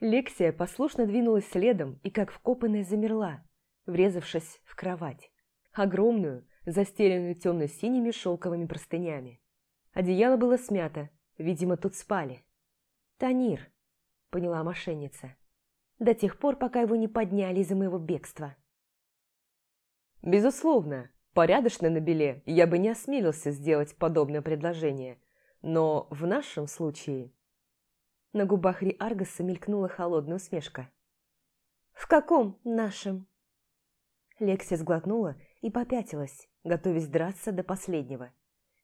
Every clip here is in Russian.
Лексия послушно двинулась следом и как вкопанная замерла, врезавшись в кровать. Огромную, застеленную темно-синими шелковыми простынями. Одеяло было смято, видимо, тут спали. «Танир», — поняла мошенница, — «до тех пор, пока его не подняли из-за моего бегства». «Безусловно, порядочно на беле я бы не осмелился сделать подобное предложение, но в нашем случае...» На губах Ри Аргаса мелькнула холодная усмешка. «В каком нашем?» Лексия сглотнула и попятилась, готовясь драться до последнего.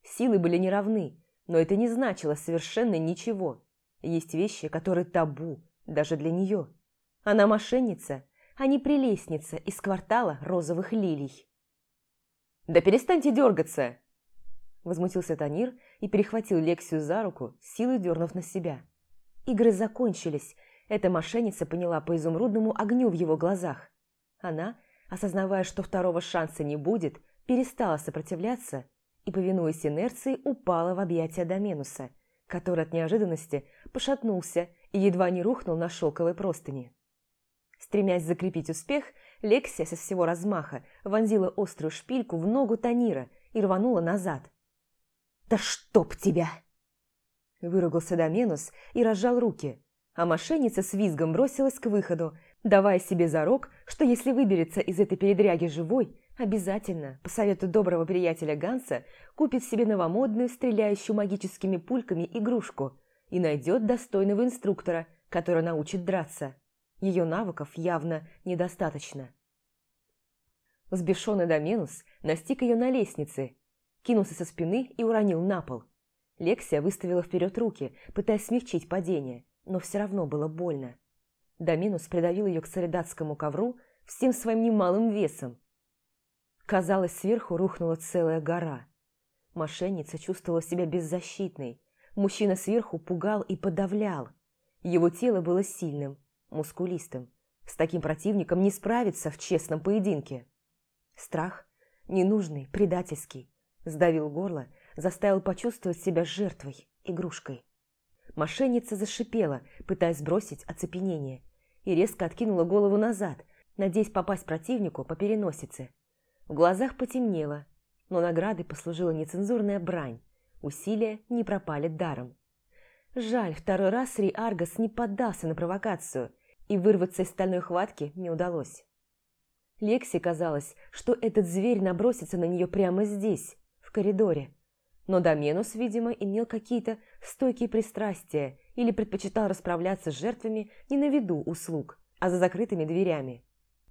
Силы были неравны, но это не значило совершенно ничего. Есть вещи, которые табу, даже для нее. Она мошенница, а не прелестница из квартала розовых лилий. «Да перестаньте дергаться!» Возмутился Танир и перехватил Лексию за руку, силой дернув на себя. Игры закончились. Эта мошенница поняла по изумрудному огню в его глазах. Она, осознавая, что второго шанса не будет, перестала сопротивляться и, повинуясь инерции, упала в объятия Доменуса, который от неожиданности пошатнулся и едва не рухнул на шелковой простыни. Стремясь закрепить успех, Лексия со всего размаха вонзила острую шпильку в ногу Танира и рванула назад. «Да чтоб тебя!» Выругался Доменус и разжал руки, а мошенница с визгом бросилась к выходу, давая себе зарок, что если выберется из этой передряги живой, обязательно, по совету доброго приятеля Ганса, купит себе новомодную, стреляющую магическими пульками игрушку и найдет достойного инструктора, который научит драться. Ее навыков явно недостаточно. Взбешенный Доменус настиг ее на лестнице, кинулся со спины и уронил на пол. Лексия выставила вперед руки, пытаясь смягчить падение, но все равно было больно. Доминус придавил ее к солидатскому ковру всем своим немалым весом. Казалось, сверху рухнула целая гора. Мошенница чувствовала себя беззащитной. Мужчина сверху пугал и подавлял. Его тело было сильным, мускулистым. С таким противником не справиться в честном поединке. Страх, ненужный, предательский, сдавил горло, заставил почувствовать себя жертвой, игрушкой. Мошенница зашипела, пытаясь сбросить оцепенение, и резко откинула голову назад, надеясь попасть противнику по переносице. В глазах потемнело, но наградой послужила нецензурная брань. Усилия не пропали даром. Жаль, второй раз Ри Аргас не поддался на провокацию, и вырваться из стальной хватки не удалось. Лекси казалось, что этот зверь набросится на нее прямо здесь, в коридоре, но Доменус, видимо, имел какие-то стойкие пристрастия или предпочитал расправляться с жертвами не на виду услуг, а за закрытыми дверями.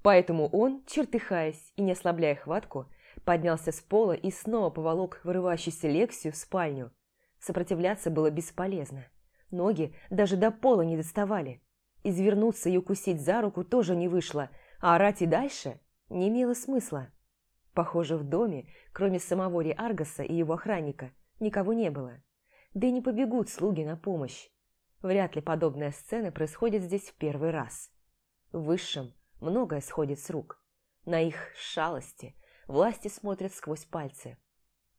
Поэтому он, чертыхаясь и не ослабляя хватку, поднялся с пола и снова поволок вырывающийся Лексию в спальню. Сопротивляться было бесполезно. Ноги даже до пола не доставали. Извернуться и укусить за руку тоже не вышло, а орать и дальше не имело смысла. Похоже, в доме, кроме самого Ри Аргаса и его охранника, никого не было. Да и не побегут слуги на помощь. Вряд ли подобная сцена происходит здесь в первый раз. В высшем многое сходит с рук. На их шалости власти смотрят сквозь пальцы.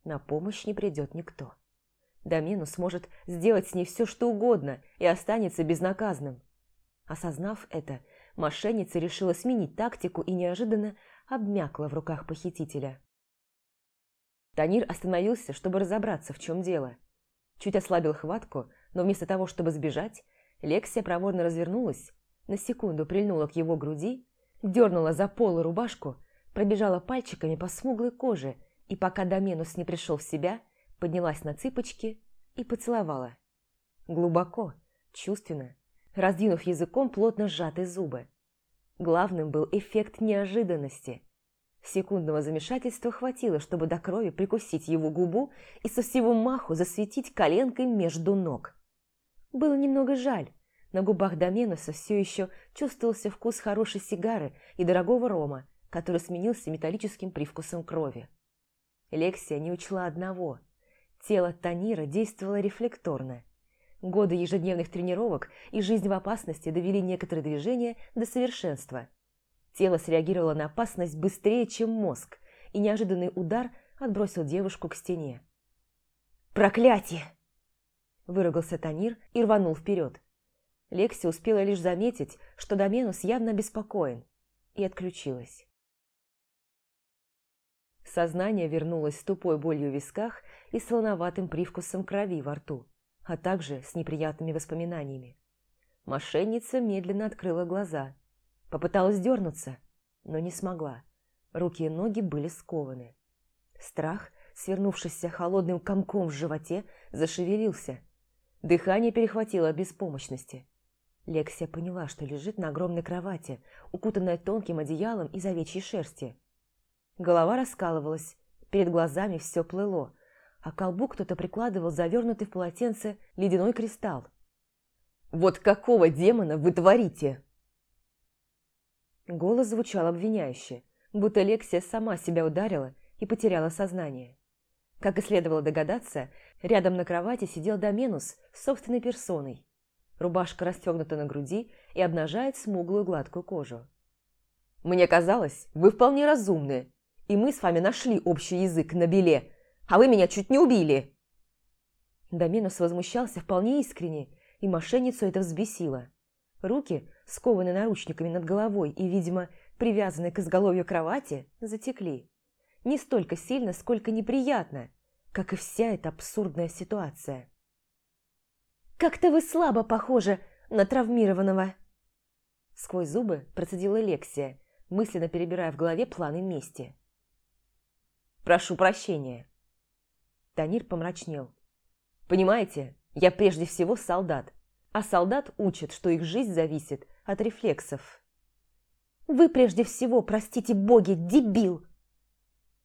На помощь не придет никто. Домену сможет сделать с ней все, что угодно, и останется безнаказанным. Осознав это, мошенница решила сменить тактику и неожиданно обмякла в руках похитителя. Танир остановился, чтобы разобраться, в чем дело. Чуть ослабил хватку, но вместо того, чтобы сбежать, Лексия проворно развернулась, на секунду прильнула к его груди, дернула за полы рубашку, пробежала пальчиками по смуглой коже и, пока Доменус не пришел в себя, поднялась на цыпочки и поцеловала. Глубоко, чувственно, раздвинув языком плотно сжатые зубы. Главным был эффект неожиданности. Секундного замешательства хватило, чтобы до крови прикусить его губу и со всего маху засветить коленкой между ног. Было немного жаль. На губах Доменуса все еще чувствовался вкус хорошей сигары и дорогого рома, который сменился металлическим привкусом крови. Лексия не учла одного. Тело Танира действовало рефлекторно – Годы ежедневных тренировок и жизнь в опасности довели некоторые движения до совершенства. Тело среагировало на опасность быстрее, чем мозг, и неожиданный удар отбросил девушку к стене. «Проклятие!» Выругался Танир и рванул вперед. Лекси успела лишь заметить, что Доменус явно обеспокоен, и отключилась. Сознание вернулось с тупой болью в висках и слоноватым привкусом крови во рту, а также с неприятными воспоминаниями. Мошенница медленно открыла глаза. Попыталась дернуться, но не смогла. Руки и ноги были скованы. Страх, свернувшийся холодным комком в животе, зашевелился. Дыхание перехватило от беспомощности. Лексия поняла, что лежит на огромной кровати, укутанная тонким одеялом из овечьей шерсти. Голова раскалывалась, перед глазами все плыло, а к колбу кто-то прикладывал завернутый в полотенце ледяной кристалл. «Вот какого демона вы творите?» Голос звучал обвиняюще, будто Лексия сама себя ударила и потеряла сознание. Как и следовало догадаться, рядом на кровати сидел Доменус с собственной персоной. Рубашка расстегнута на груди и обнажает смуглую гладкую кожу. «Мне казалось, вы вполне разумны, и мы с вами нашли общий язык на беле, а вы меня чуть не убили!» Доменус возмущался вполне искренне, и мошенницу это взбесило. Руки, скованные наручниками над головой и, видимо, привязанные к изголовью кровати, затекли. Не столько сильно, сколько неприятно, как и вся эта абсурдная ситуация. «Как-то вы слабо похожи на травмированного!» Сквозь зубы процедила Лексия, мысленно перебирая в голове планы мести. «Прошу прощения!» Танир помрачнел. «Понимаете, я прежде всего солдат, а солдат учат, что их жизнь зависит от рефлексов. «Вы прежде всего, простите боги, дебил!»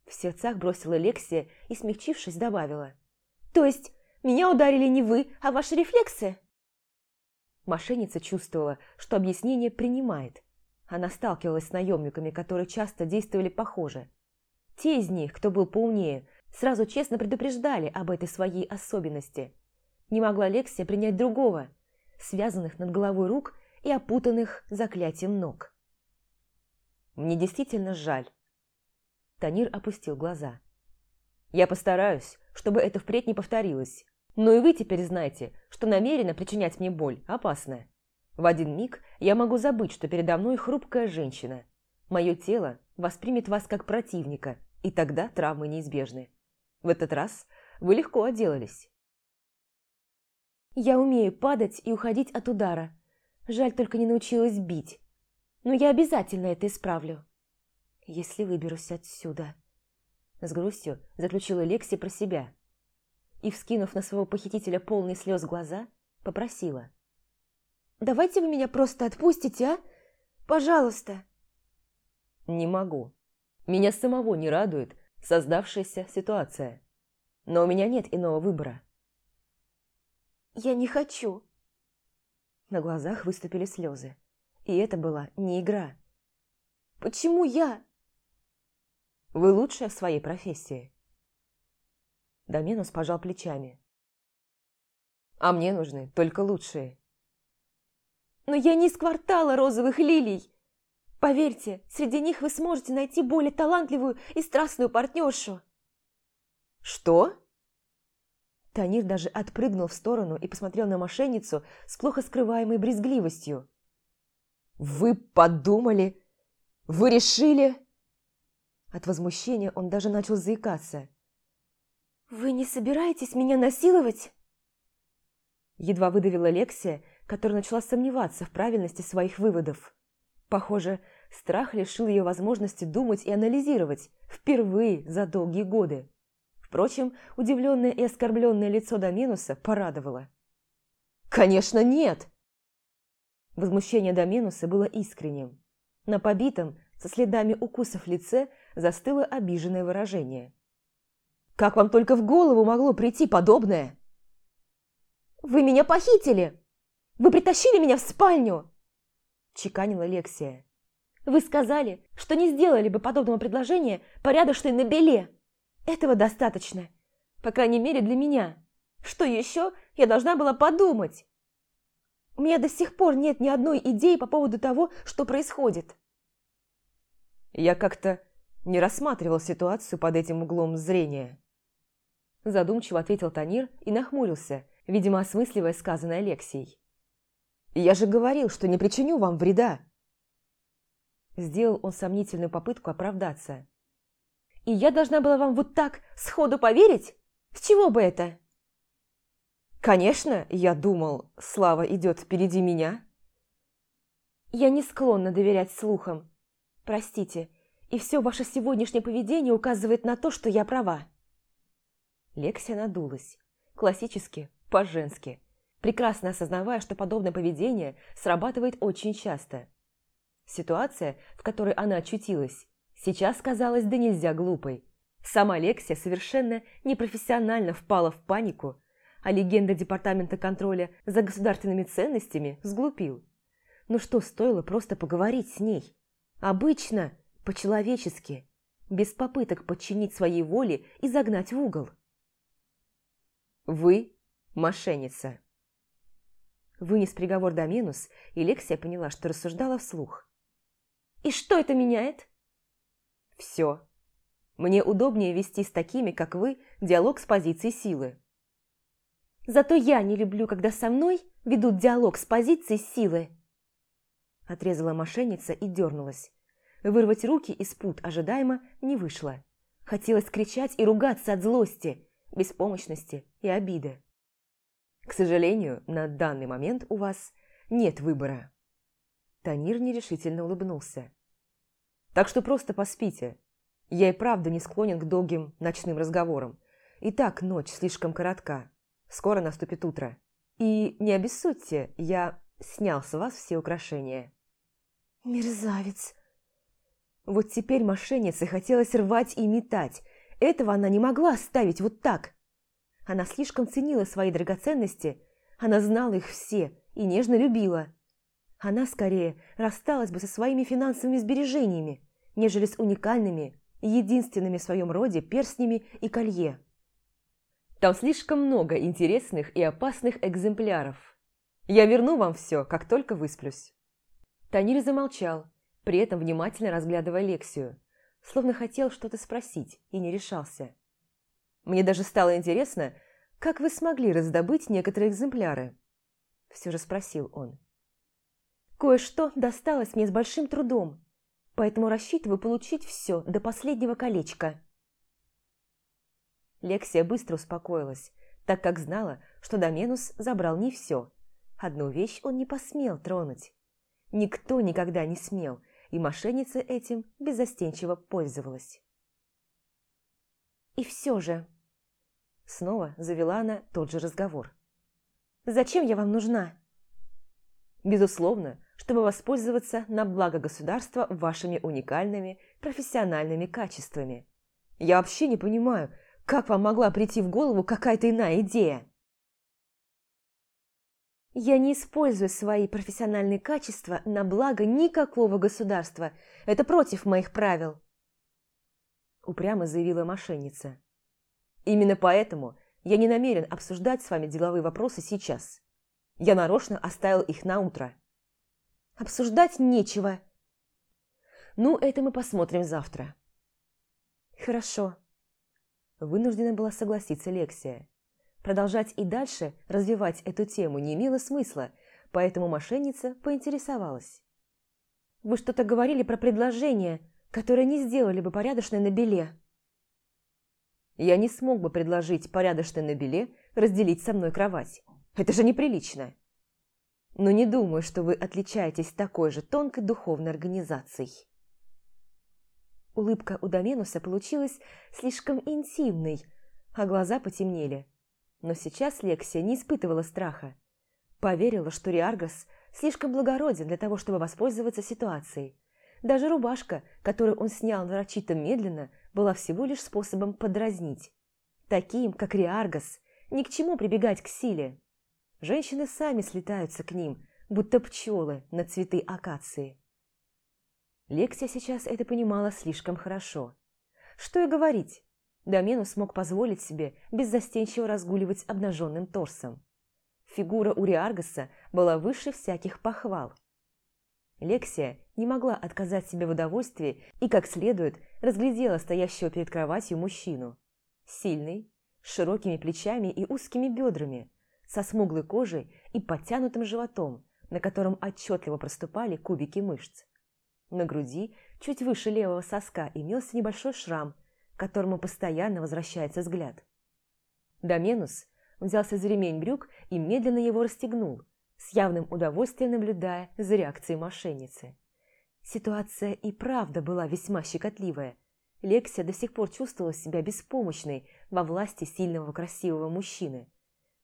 В сердцах бросила Лексия и, смягчившись, добавила. «То есть меня ударили не вы, а ваши рефлексы?» Мошенница чувствовала, что объяснение принимает. Она сталкивалась с наемниками, которые часто действовали похоже. Те из них, кто был поумнее, сразу честно предупреждали об этой своей особенности – не могла Лексия принять другого, связанных над головой рук и опутанных заклятием ног. «Мне действительно жаль». Танир опустил глаза. «Я постараюсь, чтобы это впредь не повторилось. Но и вы теперь знаете, что намеренно причинять мне боль опасно. В один миг я могу забыть, что передо мной хрупкая женщина. Мое тело воспримет вас как противника, и тогда травмы неизбежны. В этот раз вы легко отделались. Я умею падать и уходить от удара. Жаль, только не научилась бить. Но я обязательно это исправлю. Если выберусь отсюда. С грустью заключила Лекси про себя. И, вскинув на своего похитителя полные слез глаза, попросила. «Давайте вы меня просто отпустите, а? Пожалуйста!» «Не могу. Меня самого не радует создавшаяся ситуация. Но у меня нет иного выбора. «Я не хочу!» На глазах выступили слезы. И это была не игра. «Почему я?» «Вы лучшая в своей профессии». Доменус пожал плечами. «А мне нужны только лучшие». «Но я не из квартала розовых лилий. Поверьте, среди них вы сможете найти более талантливую и страстную партнершу». «Что?» Танир даже отпрыгнул в сторону и посмотрел на мошенницу с плохо скрываемой брезгливостью. «Вы подумали? Вы решили?» От возмущения он даже начал заикаться. «Вы не собираетесь меня насиловать?» Едва выдавила Лексия, которая начала сомневаться в правильности своих выводов. Похоже, страх лишил ее возможности думать и анализировать впервые за долгие годы. Впрочем, удивленное и оскорбленное лицо Доминуса порадовало. «Конечно, нет!» Возмущение Доминуса было искренним. На побитом, со следами укусов лице, застыло обиженное выражение. «Как вам только в голову могло прийти подобное?» «Вы меня похитили! Вы притащили меня в спальню!» Чеканила Лексия. «Вы сказали, что не сделали бы подобного предложения порядочной на беле!» Этого достаточно. По крайней мере, для меня. Что еще я должна была подумать? У меня до сих пор нет ни одной идеи по поводу того, что происходит. Я как-то не рассматривал ситуацию под этим углом зрения. Задумчиво ответил Танир и нахмурился, видимо, осмысливая сказанное Алексей. Я же говорил, что не причиню вам вреда. Сделал он сомнительную попытку оправдаться. И я должна была вам вот так сходу поверить? С чего бы это? Конечно, я думал, Слава идет впереди меня. Я не склонна доверять слухам. Простите, и все ваше сегодняшнее поведение указывает на то, что я права. Лексия надулась. Классически, по-женски. Прекрасно осознавая, что подобное поведение срабатывает очень часто. Ситуация, в которой она очутилась, сейчас казалась да нельзя глупой. Сама Лексия совершенно непрофессионально впала в панику, а легенда Департамента контроля за государственными ценностями сглупил. Ну что стоило просто поговорить с ней? Обычно, по-человечески, без попыток подчинить своей воле и загнать в угол. «Вы – мошенница». Вынес приговор до минус, и Лексия поняла, что рассуждала вслух. И что это меняет? Все. Мне удобнее вести с такими, как вы, диалог с позиции силы. Зато я не люблю, когда со мной ведут диалог с позиции силы. Отрезала мошенница и дернулась. Вырвать руки из пут ожидаемо не вышло. Хотелось кричать и ругаться от злости, беспомощности и обиды. К сожалению, на данный момент у вас нет выбора. Танир нерешительно улыбнулся. «Так что просто поспите. Я и правда не склонен к долгим ночным разговорам. И так ночь слишком коротка. Скоро наступит утро. И не обессудьте, я снял с вас все украшения». «Мерзавец!» Вот теперь мошеннице хотелось рвать и метать. Этого она не могла оставить вот так. Она слишком ценила свои драгоценности, она знала их все и нежно любила. Она скорее рассталась бы со своими финансовыми сбережениями, нежели с уникальными, единственными в своем роде перстнями и колье. Там слишком много интересных и опасных экземпляров. Я верну вам все, как только высплюсь. Танир замолчал, при этом внимательно разглядывая Лексию, словно хотел что-то спросить и не решался. Мне даже стало интересно, как вы смогли раздобыть некоторые экземпляры? Все же спросил он. Кое-что досталось мне с большим трудом, поэтому рассчитываю получить все до последнего колечка. Лексия быстро успокоилась, так как знала, что Доменус забрал не все. Одну вещь он не посмел тронуть. Никто никогда не смел, и мошенница этим беззастенчиво пользовалась. «И все же...» Снова завела она тот же разговор. «Зачем я вам нужна?» Безусловно, чтобы воспользоваться на благо государства вашими уникальными профессиональными качествами. Я вообще не понимаю, как вам могла прийти в голову какая-то иная идея? Я не использую свои профессиональные качества на благо никакого государства. Это против моих правил. Упрямо заявила мошенница. Именно поэтому я не намерен обсуждать с вами деловые вопросы сейчас. Я нарочно оставил их на утро. Обсуждать нечего. Ну, это мы посмотрим завтра. Хорошо. Вынуждена была согласиться Лексия. Продолжать и дальше развивать эту тему не имело смысла, поэтому мошенница поинтересовалась. «Вы что-то говорили про предложение, которое не сделали бы порядочное на беле». «Я не смог бы предложить порядочное на беле разделить со мной кровать. Это же неприлично!» но не думаю, что вы отличаетесь такой же тонкой духовной организацией. Улыбка у Доменуса получилась слишком интимной, а глаза потемнели. Но сейчас Лексия не испытывала страха. Поверила, что Риаргас слишком благороден для того, чтобы воспользоваться ситуацией. Даже рубашка, которую он снял нарочито медленно, была всего лишь способом подразнить. Таким, как Риаргас, ни к чему прибегать к силе. Женщины сами слетаются к ним, будто пчелы на цветы акации. Лексия сейчас это понимала слишком хорошо. Что и говорить, Домену смог позволить себе беззастенчиво разгуливать обнаженным торсом. Фигура Уриаргаса была выше всяких похвал. Лексия не могла отказать себе в удовольствии и, как следует, разглядела стоящего перед кроватью мужчину. Сильный, с широкими плечами и узкими бедрами – со смуглой кожей и подтянутым животом, на котором отчетливо проступали кубики мышц. На груди, чуть выше левого соска, имелся небольшой шрам, к которому постоянно возвращается взгляд. Доменус взялся за ремень брюк и медленно его расстегнул, с явным удовольствием наблюдая за реакцией мошенницы. Ситуация и правда была весьма щекотливая. Лексия до сих пор чувствовала себя беспомощной во власти сильного красивого мужчины.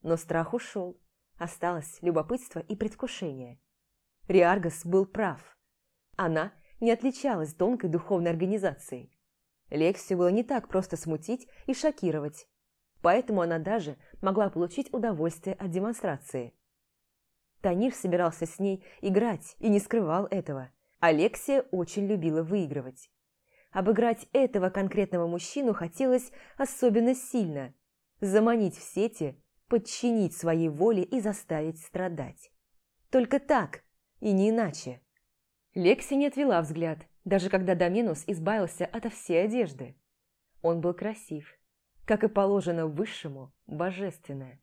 Но страх ушел, осталось любопытство и предвкушение. Риаргас был прав. Она не отличалась тонкой духовной организацией. Лексию было не так просто смутить и шокировать, поэтому она даже могла получить удовольствие от демонстрации. Танир собирался с ней играть и не скрывал этого. Алексия очень любила выигрывать. Обыграть этого конкретного мужчину хотелось особенно сильно. Заманить в сети, подчинить своей воле и заставить страдать. Только так, и не иначе. Лекси не отвела взгляд, даже когда Доменус избавился от всей одежды. Он был красив, как и положено высшему, божественное.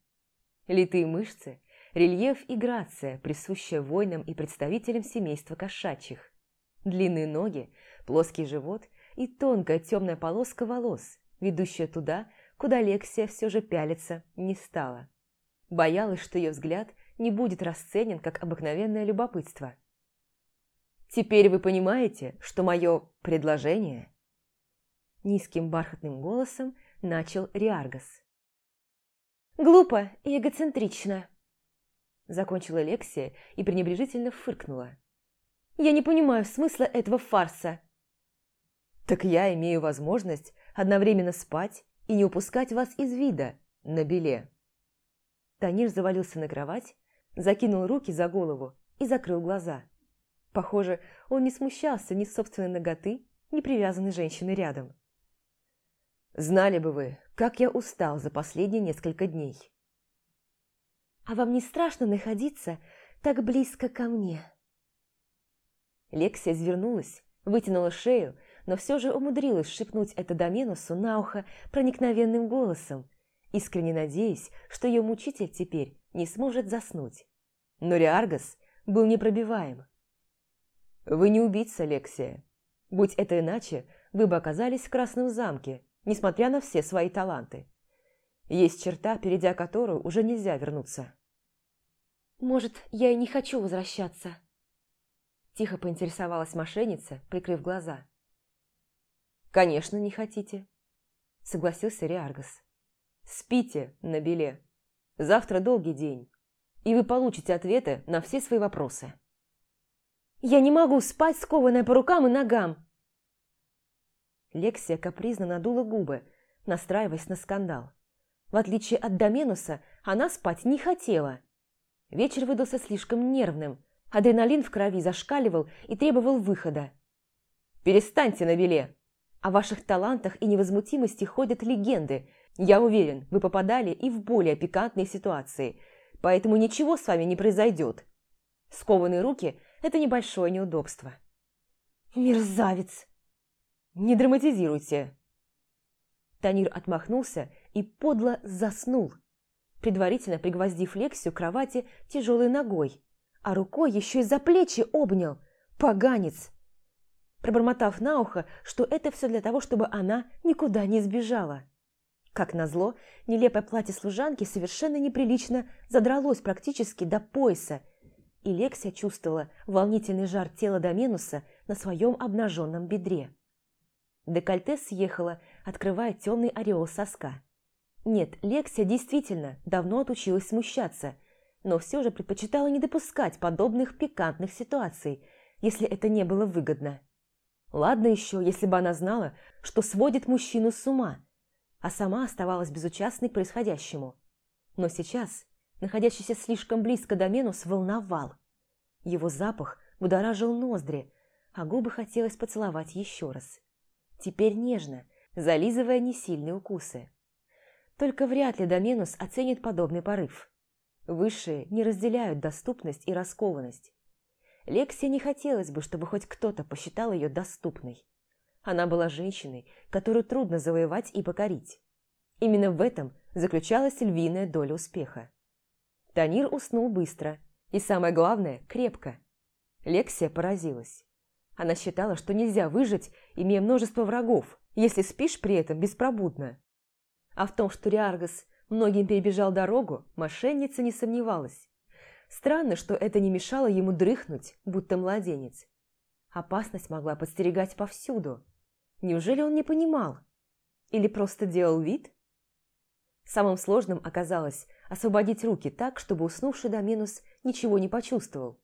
Литые мышцы, рельеф и грация, присущая воинам и представителям семейства кошачьих. Длинные ноги, плоский живот и тонкая темная полоска волос, ведущая туда, куда Лексия все же пялиться не стала. Боялась, что ее взгляд не будет расценен как обыкновенное любопытство. «Теперь вы понимаете, что мое предложение...» Низким бархатным голосом начал Риаргас. «Глупо и эгоцентрично», закончила Лексия и пренебрежительно фыркнула. «Я не понимаю смысла этого фарса». «Так я имею возможность одновременно спать и не упускать вас из вида на беле». Танир завалился на кровать, закинул руки за голову и закрыл глаза. Похоже, он не смущался ни собственной ноготы, ни привязанной женщины рядом. «Знали бы вы, как я устал за последние несколько дней». А вам не страшно находиться так близко ко мне?» Лексия извернулась, вытянула шею, но все же умудрилась шепнуть это Доменусу на ухо проникновенным голосом, искренне надеясь, что ее мучитель теперь не сможет заснуть. Но Риаргас был непробиваем. «Вы не убийца, Лексия. Будь это иначе, вы бы оказались в Красном замке, несмотря на все свои таланты. Есть черта, перейдя которую уже нельзя вернуться. «Может, я и не хочу возвращаться?» Тихо поинтересовалась мошенница, прикрыв глаза. «Конечно, не хотите», — согласился Риаргас. «Спите на беле. Завтра долгий день, и вы получите ответы на все свои вопросы». «Я не могу спать, скованная по рукам и ногам!» Лексия капризно надула губы, настраиваясь на скандал. В отличие от Доменуса, она спать не хотела. Вечер выдался слишком нервным. Адреналин в крови зашкаливал и требовал выхода. «Перестаньте на беле! О ваших талантах и невозмутимости ходят легенды. Я уверен, вы попадали и в более пикантные ситуации, поэтому ничего с вами не произойдет. Скованные руки – это небольшое неудобство». «Мерзавец!» «Не драматизируйте!» Танир отмахнулся и подло заснул, предварительно пригвоздив Лексию к кровати тяжелой ногой, а рукой еще и за плечи обнял. Поганец! Пробормотав на ухо, что это все для того, чтобы она никуда не сбежала. Как назло, нелепое платье служанки совершенно неприлично задралось практически до пояса, и Лексия чувствовала волнительный жар тела Доменуса на своем обнаженном бедре. Декольте съехало, открывая темный ореол соска. Нет, Лексия действительно давно отучилась смущаться, но все же предпочитала не допускать подобных пикантных ситуаций, если это не было выгодно. Ладно еще, если бы она знала, что сводит мужчину с ума, а сама оставалась безучастной к происходящему. Но сейчас, находящийся слишком близко до Менус, волновал. Его запах будоражил ноздри, а губы хотелось поцеловать еще раз. Теперь нежно, зализывая несильные укусы. Только вряд ли Доменус оценит подобный порыв. Высшие не разделяют доступность и раскованность. Лексия не хотелось бы, чтобы хоть кто-то посчитал ее доступной. Она была женщиной, которую трудно завоевать и покорить. Именно в этом заключалась львиная доля успеха. Танир уснул быстро, И самое главное – крепко. Лексия поразилась. Она считала, что нельзя выжить, имея множество врагов, если спишь при этом беспробудно. А в том, что Риаргас многим перебежал дорогу, мошенница не сомневалась. Странно, что это не мешало ему дрыхнуть, будто младенец. Опасность могла подстерегать повсюду. Неужели он не понимал? Или просто делал вид? Самым сложным оказалось освободить руки так, чтобы уснувший Доминус ничего не почувствовал.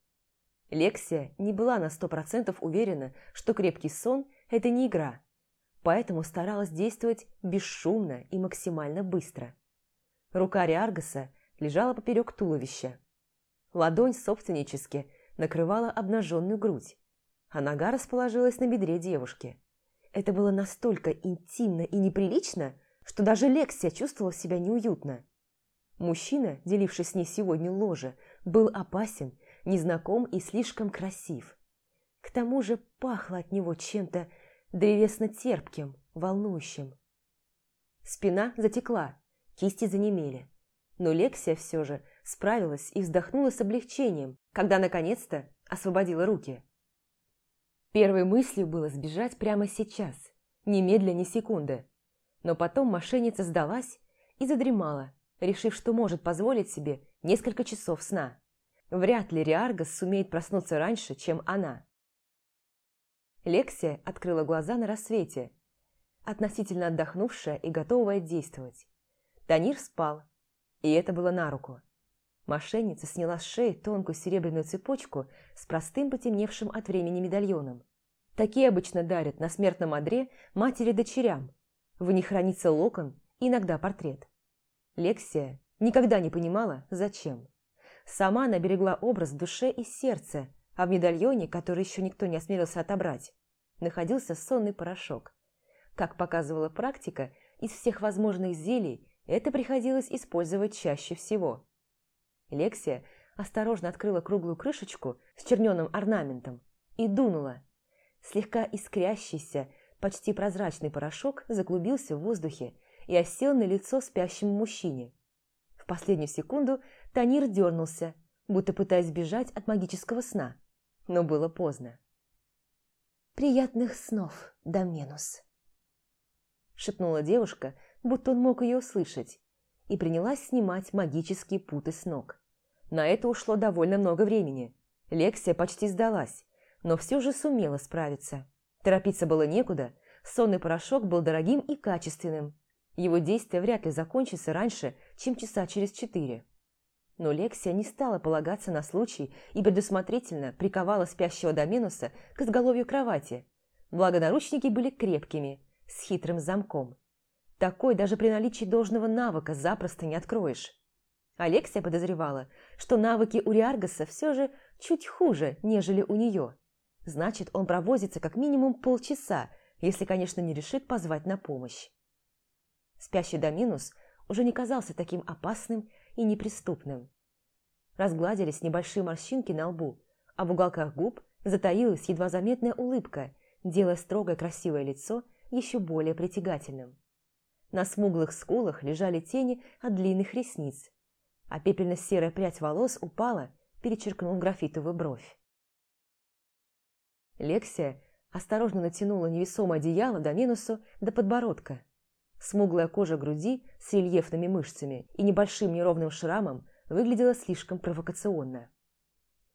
Лексия не была на сто процентов уверена, что крепкий сон – это не игра, поэтому старалась действовать бесшумно и максимально быстро. Рука Риаргаса лежала поперек туловища. Ладонь собственнически накрывала обнаженную грудь, а нога расположилась на бедре девушки. Это было настолько интимно и неприлично, что даже Лексия чувствовала себя неуютно. Мужчина, деливший с ней сегодня ложе, был опасен, незнаком и слишком красив. К тому же пахло от него чем-то древесно-терпким, волнующим. Спина затекла, кисти занемели. Но Лексия все же справилась и вздохнула с облегчением, когда наконец-то освободила руки. Первой мыслью было сбежать прямо сейчас, немедля ни секунды. Но потом мошенница сдалась и задремала, решив, что может позволить себе несколько часов сна. Вряд ли Риаргас сумеет проснуться раньше, чем она. Лексия открыла глаза на рассвете, относительно отдохнувшая и готовая действовать. Танир спал, и это было на руку. Мошенница сняла с шеи тонкую серебряную цепочку с простым потемневшим от времени медальоном. Такие обычно дарят на смертном одре матери-дочерям. В них хранится локон иногда портрет. Лексия никогда не понимала, зачем. Сама она берегла образ в душе и сердце, а в медальоне, который еще никто не осмелился отобрать, находился сонный порошок. Как показывала практика, из всех возможных зелий это приходилось использовать чаще всего. Лексия осторожно открыла круглую крышечку с черненым орнаментом и дунула. Слегка искрящийся, почти прозрачный порошок заклубился в воздухе и осел на лицо спящему мужчине. В последнюю секунду Танир дернулся, будто пытаясь сбежать от магического сна, но было поздно. «Приятных снов, Доменус!» шепнула девушка, будто он мог ее услышать, и принялась снимать магические путы с ног. На это ушло довольно много времени. Лексия почти сдалась, но все же сумела справиться. Торопиться было некуда, сонный порошок был дорогим и качественным. Его действие вряд ли закончится раньше, чем часа через четыре. Но Лексия не стала полагаться на случай и предусмотрительно приковала спящего Доменуса к изголовью кровати. Благо наручники были крепкими, с хитрым замком. Такой даже при наличии должного навыка запросто не откроешь. Алексия подозревала, что навыки у Риаргаса все же чуть хуже, нежели у нее. Значит, он провозится как минимум полчаса, если, конечно, не решит позвать на помощь. Спящий Доминус уже не казался таким опасным и неприступным. Разгладились небольшие морщинки на лбу, а в уголках губ затаилась едва заметная улыбка, делая строгое красивое лицо еще более притягательным. На смуглых скулах лежали тени от длинных ресниц, а пепельно-серая прядь волос упала, перечеркнув графитовую бровь. Лексия осторожно натянула невесомое одеяло до минусу до подбородка. Смуглая кожа груди с рельефными мышцами и небольшим неровным шрамом выглядела слишком провокационно.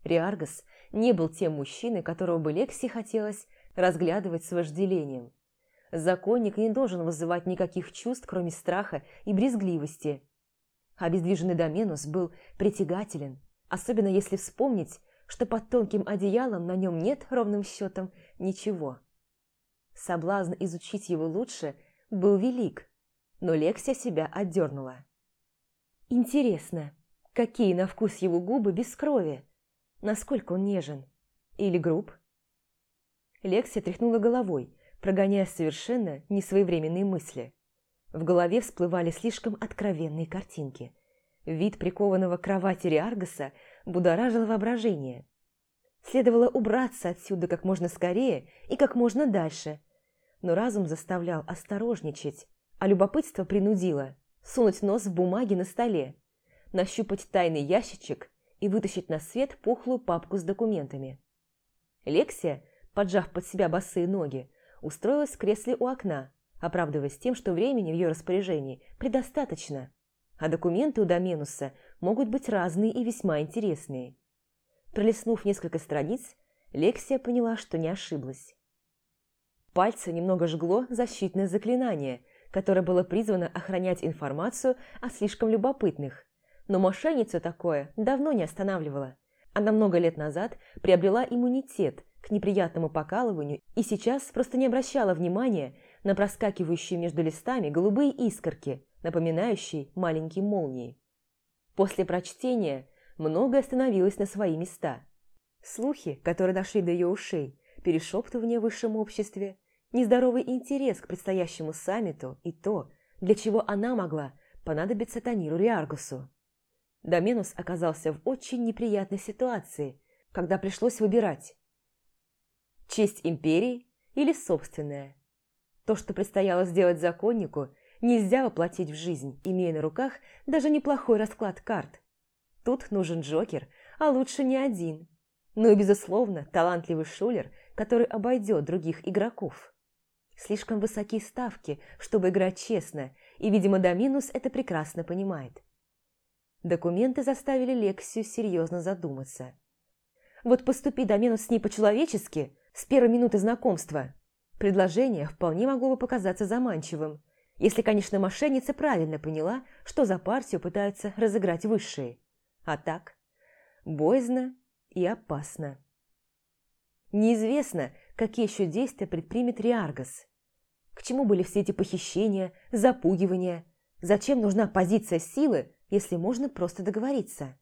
Риаргас не был тем мужчиной, которого бы Лекси хотелось разглядывать с вожделением. Законник не должен вызывать никаких чувств, кроме страха и брезгливости. Обездвиженный Доменус был притягателен, особенно если вспомнить, что под тонким одеялом на нем нет ровным счетом ничего. Соблазн изучить его лучше был велик, но Лексия себя отдернула. Интересно, какие на вкус его губы без крови? Насколько он нежен? Или груб? Лексия тряхнула головой, прогоняя совершенно несвоевременные мысли. В голове всплывали слишком откровенные картинки. Вид прикованного к кровати Риаргаса будоражил воображение. Следовало убраться отсюда как можно скорее и как можно дальше. Но разум заставлял осторожничать, а любопытство принудило сунуть нос в бумаги на столе, нащупать тайный ящичек и вытащить на свет пухлую папку с документами. Лексия, поджав под себя босые ноги, устроилась в кресле у окна, оправдываясь тем, что времени в ее распоряжении предостаточно, а документы у Доменуса могут быть разные и весьма интересные. Пролистнув несколько страниц, Лексия поняла, что не ошиблась. Пальцы немного жгло защитное заклинание, которое было призвано охранять информацию о слишком любопытных, но мошенницу такое давно не останавливало. Она много лет назад приобрела иммунитет к неприятному покалыванию и сейчас просто не обращала внимания на проскакивающие между листами голубые искорки, напоминающие маленькие молнии. После прочтения многое становилось на свои места. Слухи, которые дошли до ее ушей, перешептывание в высшем обществе, нездоровый интерес к предстоящему саммиту и то, для чего она могла понадобиться Таниру Риаргусу. Доменус оказался в очень неприятной ситуации, когда пришлось выбирать честь империи или собственная. То, что предстояло сделать законнику, нельзя воплотить в жизнь, имея на руках даже неплохой расклад карт. Тут нужен Джокер, а лучше не один. Ну и, безусловно, талантливый шулер, который обойдет других игроков. Слишком высокие ставки, чтобы играть честно, и, видимо, Доминус это прекрасно понимает. Документы заставили Лексию серьезно задуматься. Вот поступи Доминус с ней по-человечески, с первой минуты знакомства, предложение вполне могло бы показаться заманчивым, если, конечно, мошенница правильно поняла, что за партию пытаются разыграть высшие. А так, боязно и опасно. Неизвестно, какие еще действия предпримет Риаргас. К чему были все эти похищения, запугивания? Зачем нужна позиция силы, если можно просто договориться?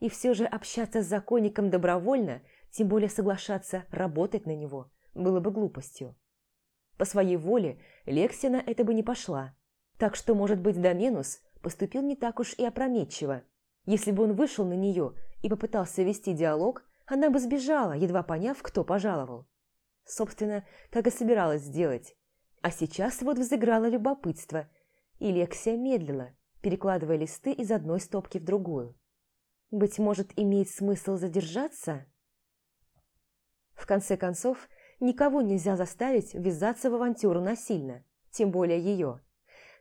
И все же общаться с законником добровольно, тем более соглашаться работать на него, было бы глупостью. По своей воле Лексина это бы не пошла. Так что, может быть, Доменус поступил не так уж и опрометчиво. Если бы он вышел на нее и попытался вести диалог, она бы сбежала, едва поняв, кто пожаловал. Собственно, как и собиралась сделать. А сейчас вот взыграло любопытство, и Лексия медлила, перекладывая листы из одной стопки в другую. Быть может, имеет смысл задержаться? В конце концов, никого нельзя заставить ввязаться в авантюру насильно, тем более ее.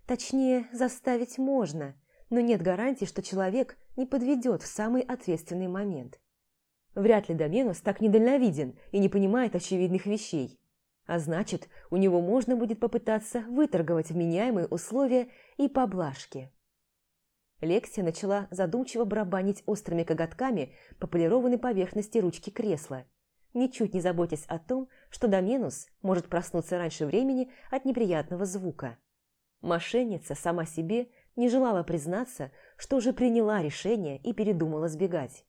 Точнее, заставить можно, но нет гарантии, что человек не подведет в самый ответственный момент. Вряд ли Доменус так недальновиден и не понимает очевидных вещей. А значит, у него можно будет попытаться выторговать вменяемые условия и поблажки. Лексия начала задумчиво барабанить острыми коготками по полированной поверхности ручки кресла, ничуть не заботясь о том, что Доменус может проснуться раньше времени от неприятного звука. Мошенница сама себе не желала признаться, что уже приняла решение и передумала сбегать.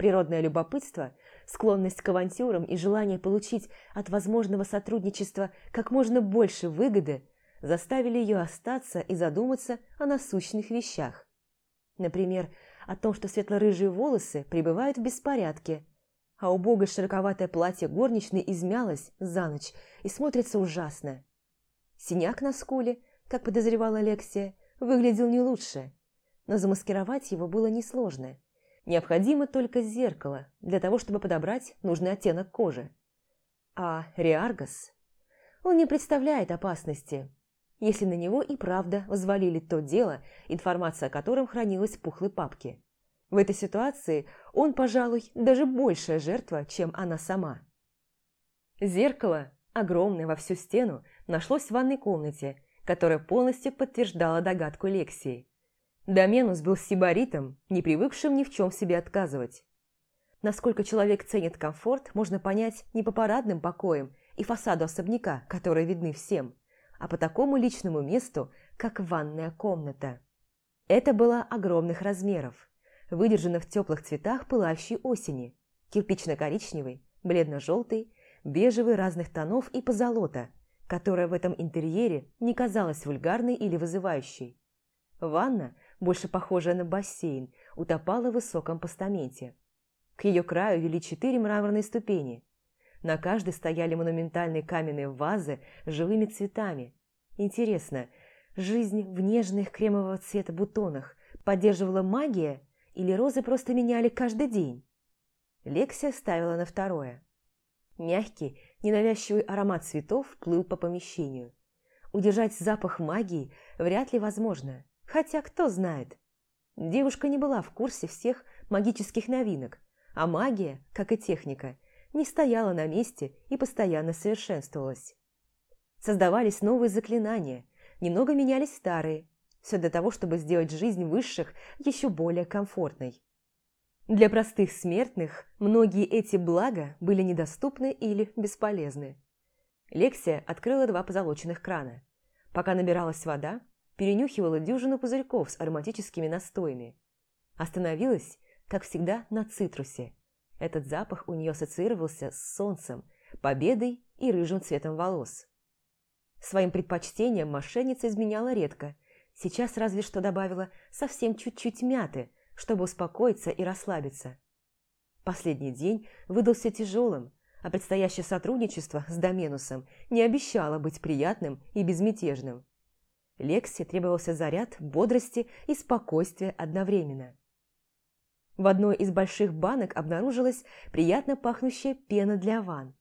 Природное любопытство, склонность к авантюрам и желание получить от возможного сотрудничества как можно больше выгоды заставили ее остаться и задуматься о насущных вещах. Например, о том, что светло-рыжие волосы пребывают в беспорядке, а убогое широковатое платье горничной измялось за ночь и смотрится ужасно. Синяк на скуле, как подозревала Алексия, выглядел не лучше, но замаскировать его было несложно. Необходимо только зеркало для того, чтобы подобрать нужный оттенок кожи. А Риаргас? Он не представляет опасности, если на него и правда взвалили то дело, информация о котором хранилась в пухлой папке. В этой ситуации он, пожалуй, даже большая жертва, чем она сама. Зеркало, огромное во всю стену, нашлось в ванной комнате, которая полностью подтверждала догадку Лексии. Доменус был сибаритом, не привыкшим ни в чем себе отказывать. Насколько человек ценит комфорт, можно понять не по парадным покоям и фасаду особняка, которые видны всем, а по такому личному месту, как ванная комната. Это было огромных размеров выдержана в теплых цветах пылающей осени, кирпично-коричневый, бледно-желтый, бежевый разных тонов и позолота, которая в этом интерьере не казалась вульгарной или вызывающей. Ванна, больше похожая на бассейн, утопала в высоком постаменте. К ее краю вели четыре мраморные ступени. На каждой стояли монументальные каменные вазы с живыми цветами. Интересно, жизнь в нежных кремового цвета бутонах поддерживала магия или розы просто меняли каждый день? Лексия ставила на второе. Мягкий, ненавязчивый аромат цветов плыл по помещению. Удержать запах магии вряд ли возможно, хотя кто знает. Девушка не была в курсе всех магических новинок, а магия, как и техника, не стояла на месте и постоянно совершенствовалась. Создавались новые заклинания, немного менялись старые, все для того, чтобы сделать жизнь высших еще более комфортной. Для простых смертных многие эти блага были недоступны или бесполезны. Лексия открыла два позолоченных крана. Пока набиралась вода, перенюхивала дюжину пузырьков с ароматическими настоями. Остановилась, как всегда, на цитрусе. Этот запах у нее ассоциировался с солнцем, победой и рыжим цветом волос. Своим предпочтением мошенница изменяла редко. Сейчас разве что добавила совсем чуть-чуть мяты, чтобы успокоиться и расслабиться. Последний день выдался тяжелым, а предстоящее сотрудничество с Доменусом не обещало быть приятным и безмятежным. Лексе требовался заряд бодрости и спокойствия одновременно. В одной из больших банок обнаружилась приятно пахнущая пена для ванн.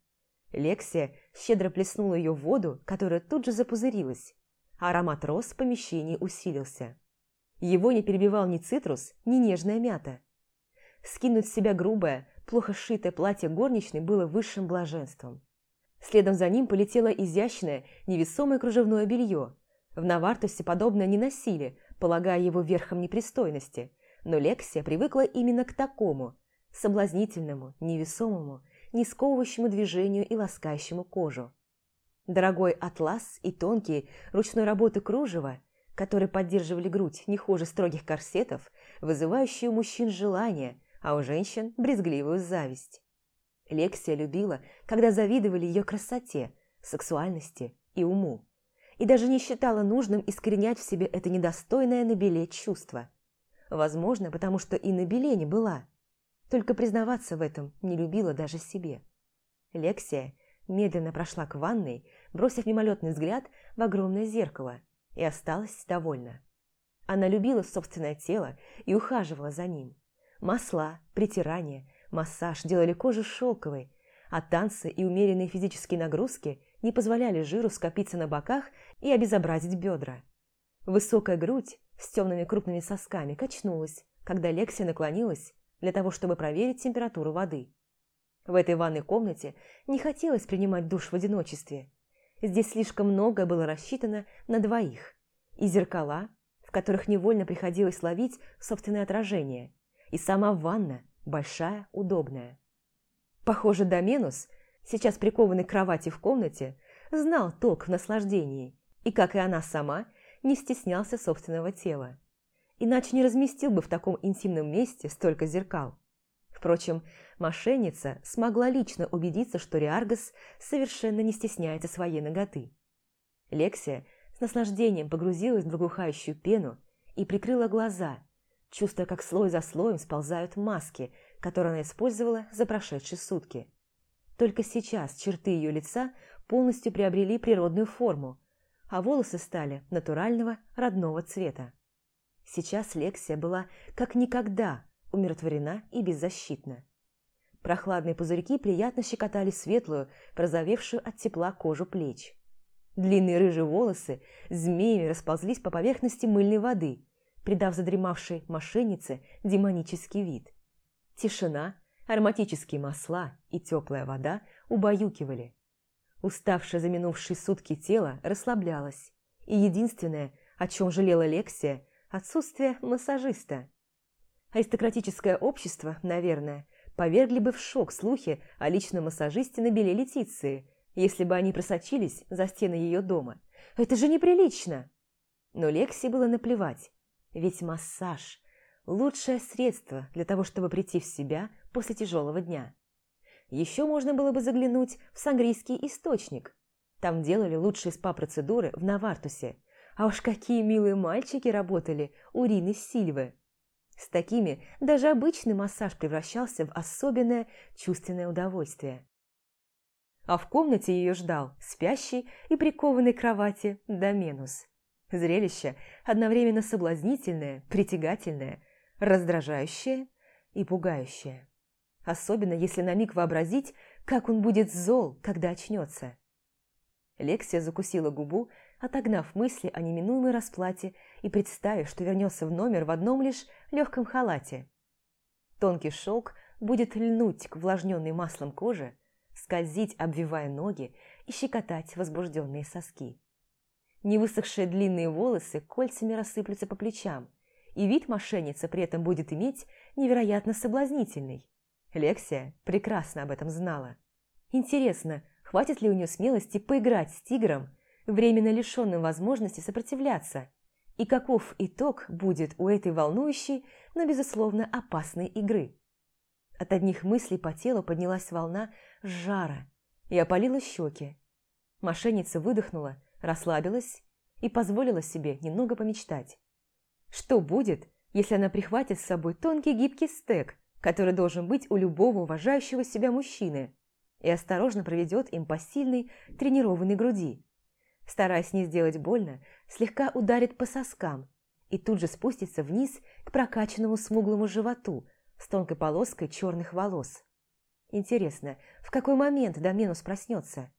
Лексия щедро плеснула ее в воду, которая тут же запузырилась. Аромат роз в помещении усилился. Его не перебивал ни цитрус, ни нежная мята. Скинуть с себя грубое, плохо сшитое платье горничной было высшим блаженством. Следом за ним полетело изящное, невесомое кружевное белье. В Навартусе подобное не носили, полагая его верхом непристойности, но Лексия привыкла именно к такому, соблазнительному, невесомому, не сковывающему движению и ласкающему кожу. Дорогой атлас и тонкие ручной работы кружева – которые поддерживали грудь не хуже строгих корсетов, вызывающие у мужчин желание, а у женщин – брезгливую зависть. Лексия любила, когда завидовали ее красоте, сексуальности и уму, и даже не считала нужным искоренять в себе это недостойное на чувство. Возможно, потому что и на не была, только признаваться в этом не любила даже себе. Лексия медленно прошла к ванной, бросив мимолетный взгляд в огромное зеркало – и осталась довольна. Она любила собственное тело и ухаживала за ним. Масла, притирание, массаж делали кожу шелковой, а танцы и умеренные физические нагрузки не позволяли жиру скопиться на боках и обезобразить бедра. Высокая грудь с темными крупными сосками качнулась, когда Лексия наклонилась для того, чтобы проверить температуру воды. В этой ванной комнате не хотелось принимать душ в одиночестве. Здесь слишком многое было рассчитано на двоих. И зеркала, в которых невольно приходилось ловить собственное отражение. И сама ванна, большая, удобная. Похоже, Доменус, сейчас прикованный к кровати в комнате, знал толк в наслаждении. И, как и она сама, не стеснялся собственного тела. Иначе не разместил бы в таком интимном месте столько зеркал. Впрочем, мошенница смогла лично убедиться, что Риаргас совершенно не стесняется своей ноготы. Лексия с наслаждением погрузилась в благоухающую пену и прикрыла глаза, чувствуя, как слой за слоем сползают маски, которые она использовала за прошедшие сутки. Только сейчас черты ее лица полностью приобрели природную форму, а волосы стали натурального родного цвета. Сейчас Лексия была как никогда умиротворена и беззащитна. Прохладные пузырьки приятно щекотали светлую, прозовевшую от тепла кожу плеч. Длинные рыжие волосы змеями расползлись по поверхности мыльной воды, придав задремавшей мошеннице демонический вид. Тишина, ароматические масла и теплая вода убаюкивали. Уставшее за минувшие сутки тело расслаблялось, и единственное, о чем жалела Лексия – отсутствие массажиста. Аристократическое общество, наверное, повергли бы в шок слухи о личном массажисте на беле Летиции, если бы они просочились за стены ее дома. Это же неприлично! Но Лекси было наплевать, ведь массаж – лучшее средство для того, чтобы прийти в себя после тяжелого дня. Еще можно было бы заглянуть в сангрийский источник. Там делали лучшие спа-процедуры в Навартусе. А уж какие милые мальчики работали у Рины Сильвы. С такими даже обычный массаж превращался в особенное чувственное удовольствие. А в комнате ее ждал спящий и прикованный к кровати Доменус. Зрелище одновременно соблазнительное, притягательное, раздражающее и пугающее. Особенно если на миг вообразить, как он будет зол, когда очнется. Лексия закусила губу, отогнав мысли о неминуемой расплате и представив, что вернется в номер в одном лишь легком халате. Тонкий шелк будет льнуть к увлажненной маслом коже, скользить, обвивая ноги и щекотать возбужденные соски. Невысохшие длинные волосы кольцами рассыплются по плечам, и вид мошенницы при этом будет иметь невероятно соблазнительный. Лексия прекрасно об этом знала. Интересно, хватит ли у нее смелости поиграть с тигром, временно лишенным возможности сопротивляться, и каков итог будет у этой волнующей, но, безусловно, опасной игры. От одних мыслей по телу поднялась волна жара и опалила щеки. Мошенница выдохнула, расслабилась и позволила себе немного помечтать. Что будет, если она прихватит с собой тонкий гибкий стек, который должен быть у любого уважающего себя мужчины, и осторожно проведет им по сильной тренированной груди? Стараясь не сделать больно, слегка ударит по соскам и тут же спустится вниз к прокачанному смуглому животу – с тонкой полоской черных волос. Интересно, в какой момент Доменус проснется?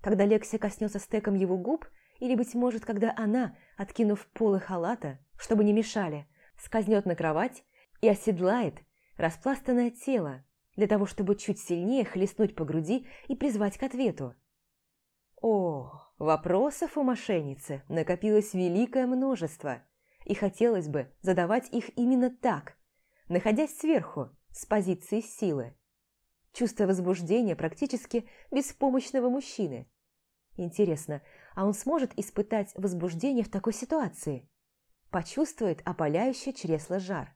Когда Лексия коснется стеком его губ, или, быть может, когда она, откинув полы халата, чтобы не мешали, скользнет на кровать и оседлает распластанное тело для того, чтобы чуть сильнее хлестнуть по груди и призвать к ответу. О, вопросов у мошенницы накопилось великое множество, и хотелось бы задавать их именно так, находясь сверху, с позиции силы. Чувство возбуждения практически беспомощного мужчины. Интересно, а он сможет испытать возбуждение в такой ситуации? Почувствует опаляющий чресло жар.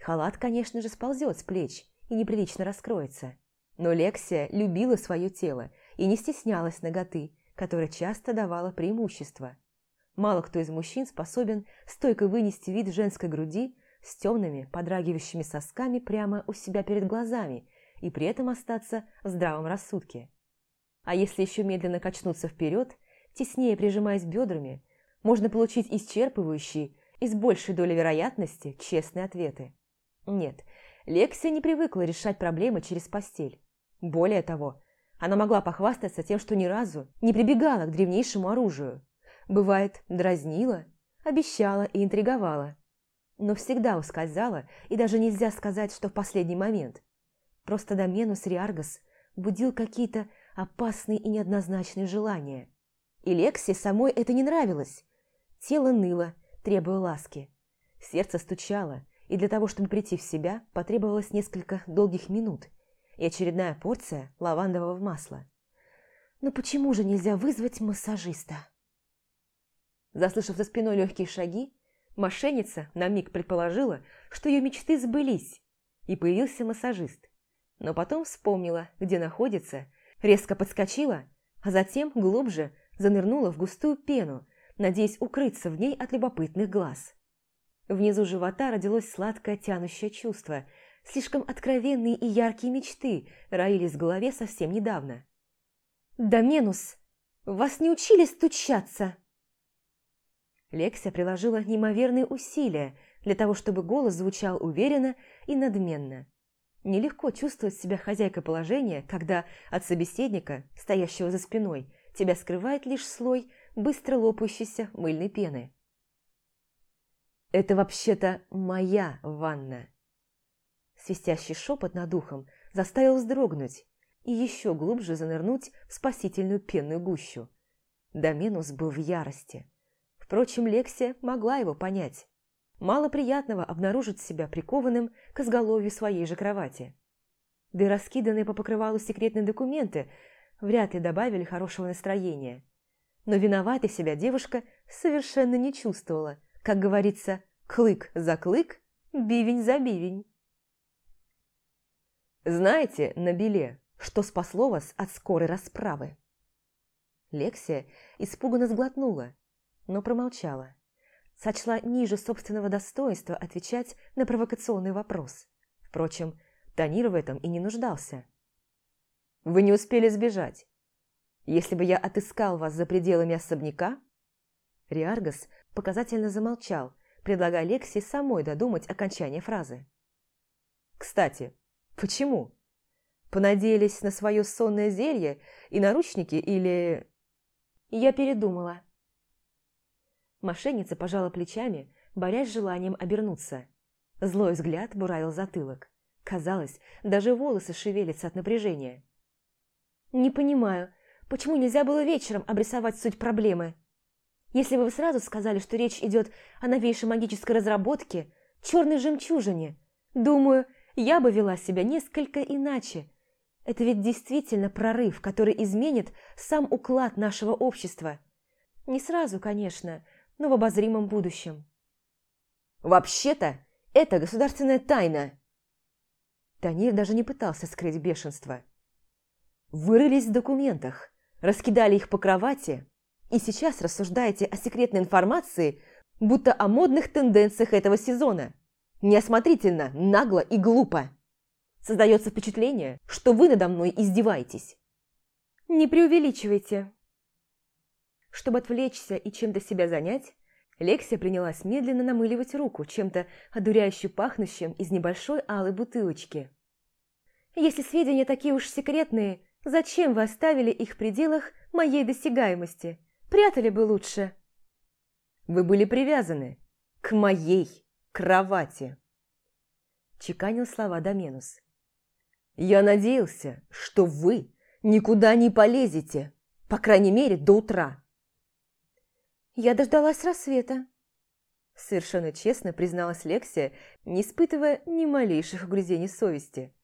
Халат, конечно же, сползет с плеч и неприлично раскроется. Но Лексия любила свое тело и не стеснялась ноготы, которая часто давала преимущество. Мало кто из мужчин способен стойко вынести вид женской груди с темными, подрагивающими сосками прямо у себя перед глазами и при этом остаться в здравом рассудке. А если еще медленно качнуться вперед, теснее прижимаясь бедрами, можно получить исчерпывающие и с большей долей вероятности честные ответы. Нет, Лексия не привыкла решать проблемы через постель. Более того, она могла похвастаться тем, что ни разу не прибегала к древнейшему оружию. Бывает, дразнила, обещала и интриговала, но всегда ускользала, и даже нельзя сказать, что в последний момент. Просто Доменус Риаргас будил какие-то опасные и неоднозначные желания. И Лексе самой это не нравилось. Тело ныло, требуя ласки. Сердце стучало, и для того, чтобы прийти в себя, потребовалось несколько долгих минут и очередная порция лавандового масла. Но почему же нельзя вызвать массажиста? Заслышав за спиной легкие шаги, Мошенница на миг предположила, что ее мечты сбылись, и появился массажист. Но потом вспомнила, где находится, резко подскочила, а затем глубже занырнула в густую пену, надеясь укрыться в ней от любопытных глаз. Внизу живота родилось сладкое тянущее чувство. Слишком откровенные и яркие мечты роились в голове совсем недавно. «Доменус, вас не учили стучаться?» Лексия приложила неимоверные усилия для того, чтобы голос звучал уверенно и надменно. Нелегко чувствовать себя хозяйкой положения, когда от собеседника, стоящего за спиной, тебя скрывает лишь слой быстро лопающейся мыльной пены. «Это вообще-то моя ванна!» Свистящий шепот над ухом заставил вздрогнуть и еще глубже занырнуть в спасительную пенную гущу. Доменус был в ярости. Впрочем, Лексия могла его понять. Мало приятного обнаружить себя прикованным к изголовью своей же кровати. Да и раскиданные по покрывалу секретные документы вряд ли добавили хорошего настроения. Но виноватой себя девушка совершенно не чувствовала. Как говорится, клык за клык, бивень за бивень. «Знаете, на беле, что спасло вас от скорой расправы?» Лексия испуганно сглотнула но промолчала. Сочла ниже собственного достоинства отвечать на провокационный вопрос. Впрочем, Танир в этом и не нуждался. «Вы не успели сбежать. Если бы я отыскал вас за пределами особняка...» Риаргас показательно замолчал, предлагая Лекси самой додумать окончание фразы. «Кстати, почему? Понадеялись на свое сонное зелье и наручники или...» Я передумала. Мошенница пожала плечами, борясь с желанием обернуться. Злой взгляд буравил затылок. Казалось, даже волосы шевелятся от напряжения. «Не понимаю, почему нельзя было вечером обрисовать суть проблемы? Если бы вы сразу сказали, что речь идет о новейшей магической разработке, черной жемчужине, думаю, я бы вела себя несколько иначе, это ведь действительно прорыв, который изменит сам уклад нашего общества. Не сразу, конечно, но в обозримом будущем. «Вообще-то, это государственная тайна!» Танир даже не пытался скрыть бешенство. «Вырылись в документах, раскидали их по кровати, и сейчас рассуждаете о секретной информации, будто о модных тенденциях этого сезона. Неосмотрительно, нагло и глупо!» Создается впечатление, что вы надо мной издеваетесь. Не преувеличивайте. Чтобы отвлечься и чем-то себя занять, Лексия принялась медленно намыливать руку чем-то одуряюще пахнущим из небольшой алой бутылочки. «Если сведения такие уж секретные, зачем вы оставили их в пределах моей досягаемости? Прятали бы лучше». «Вы были привязаны к моей кровати», – чеканил слова Доменус. Я надеялся, что вы никуда не полезете, по крайней мере, до утра. Я дождалась рассвета. Совершенно честно призналась Лексия, не испытывая ни малейших угрызений совести.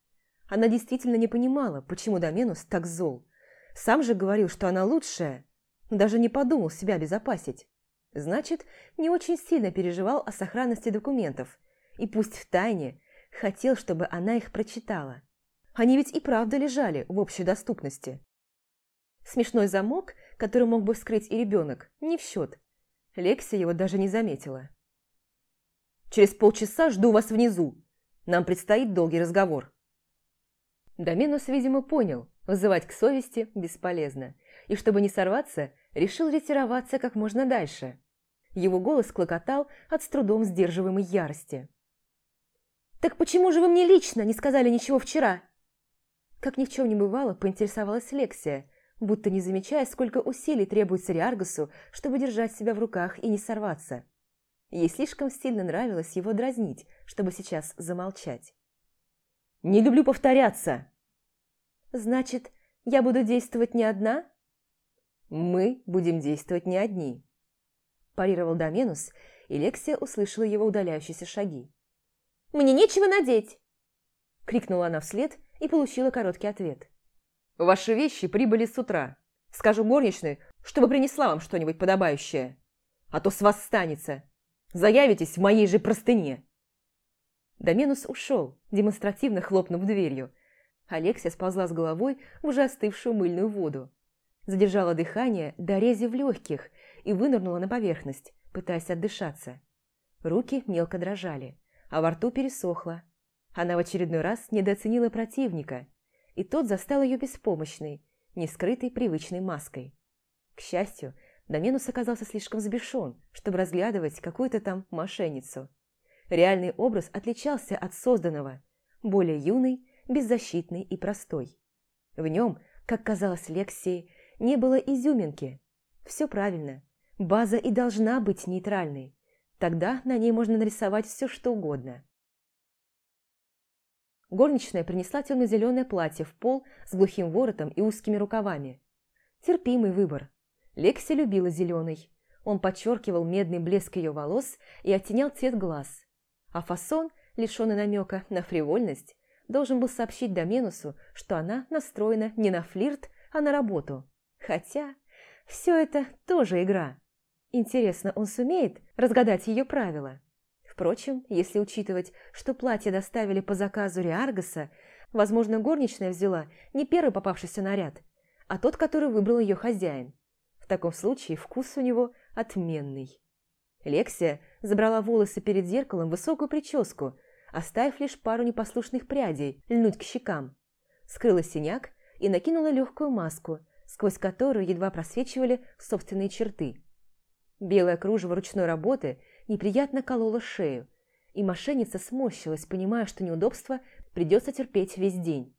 Она действительно не понимала, почему Доменус так зол. Сам же говорил, что она лучшая, даже не подумал себя обезопасить. Значит, не очень сильно переживал о сохранности документов, и пусть в тайне хотел, чтобы она их прочитала. Они ведь и правда лежали в общей доступности. Смешной замок, который мог бы вскрыть и ребенок, не в счет. Лекси его даже не заметила. «Через полчаса жду вас внизу. Нам предстоит долгий разговор». Доменус, видимо, понял, вызывать к совести бесполезно, и чтобы не сорваться, решил ретироваться как можно дальше. Его голос клокотал от с трудом сдерживаемой ярости. «Так почему же вы мне лично не сказали ничего вчера?» Как ни в чем не бывало, поинтересовалась Лексия, будто не замечая, сколько усилий требуется Риаргасу, чтобы держать себя в руках и не сорваться. Ей слишком сильно нравилось его дразнить, чтобы сейчас замолчать. «Не люблю повторяться!» «Значит, я буду действовать не одна?» «Мы будем действовать не одни», – парировал Доменус, и Лексия услышала его удаляющиеся шаги. «Мне нечего надеть!» – крикнула она вслед и получила короткий ответ. «Ваши вещи прибыли с утра. Скажу горничной, чтобы принесла вам что-нибудь подобающее. А то с вас станется. Заявитесь в моей же простыне». Доменус ушел, демонстративно хлопнув дверью. Алексия сползла с головой в уже остывшую мыльную воду. Задержала дыхание до рези в легких и вынырнула на поверхность, пытаясь отдышаться. Руки мелко дрожали, а во рту пересохло, она в очередной раз недооценила противника, и тот застал ее беспомощной, не скрытой привычной маской. К счастью, Доменус оказался слишком взбешен, чтобы разглядывать какую-то там мошенницу. Реальный образ отличался от созданного, более юный, беззащитный и простой. В нем, как казалось Лексии, не было изюминки. Все правильно. База и должна быть нейтральной. Тогда на ней можно нарисовать все, что угодно. Горничная принесла темно-зеленое платье в пол с глухим воротом и узкими рукавами. Терпимый выбор. Лекси любила зеленый. Он подчеркивал медный блеск ее волос и оттенял цвет глаз. А фасон, лишенный намека на фривольность, должен был сообщить Доменусу, что она настроена не на флирт, а на работу. Хотя все это тоже игра. Интересно, он сумеет разгадать ее правила? Впрочем, если учитывать, что платье доставили по заказу Риаргаса, возможно, горничная взяла не первый попавшийся наряд, а тот, который выбрал ее хозяин. В таком случае вкус у него отменный. Лексия забрала волосы перед зеркалом высокую прическу, оставив лишь пару непослушных прядей льнуть к щекам. Скрыла синяк и накинула легкую маску, сквозь которую едва просвечивали собственные черты. Белое кружево ручной работы неприятно колола шею, и мошенница сморщилась, понимая, что неудобство придется терпеть весь день.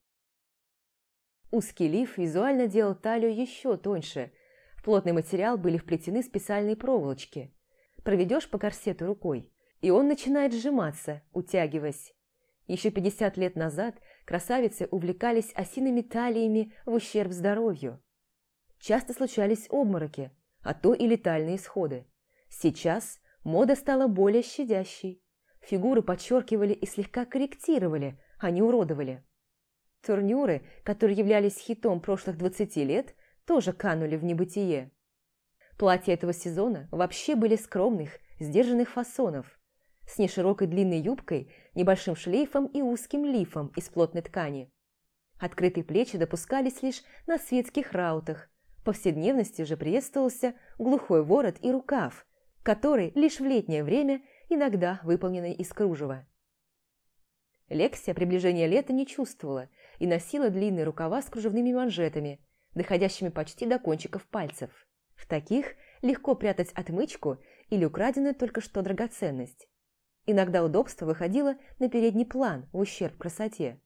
Узкий лиф визуально делал талию еще тоньше. В плотный материал были вплетены специальные проволочки. Проведешь по корсету рукой, и он начинает сжиматься, утягиваясь. Еще 50 лет назад красавицы увлекались осиными талиями в ущерб здоровью. Часто случались обмороки, а то и летальные исходы. Сейчас мода стала более щадящей. Фигуры подчеркивали и слегка корректировали, а не уродовали. Турнюры, которые являлись хитом прошлых 20 лет, тоже канули в небытие. Платья этого сезона вообще были скромных, сдержанных фасонов, с неширокой длинной юбкой, небольшим шлейфом и узким лифом из плотной ткани. Открытые плечи допускались лишь на светских раутах, повседневности же приветствовался глухой ворот и рукав, который лишь в летнее время иногда выполненный из кружева. Лексия приближения лета не чувствовала и носила длинные рукава с кружевными манжетами, доходящими почти до кончиков пальцев. В таких легко прятать отмычку или украденную только что драгоценность. Иногда удобство выходило на передний план в ущерб красоте.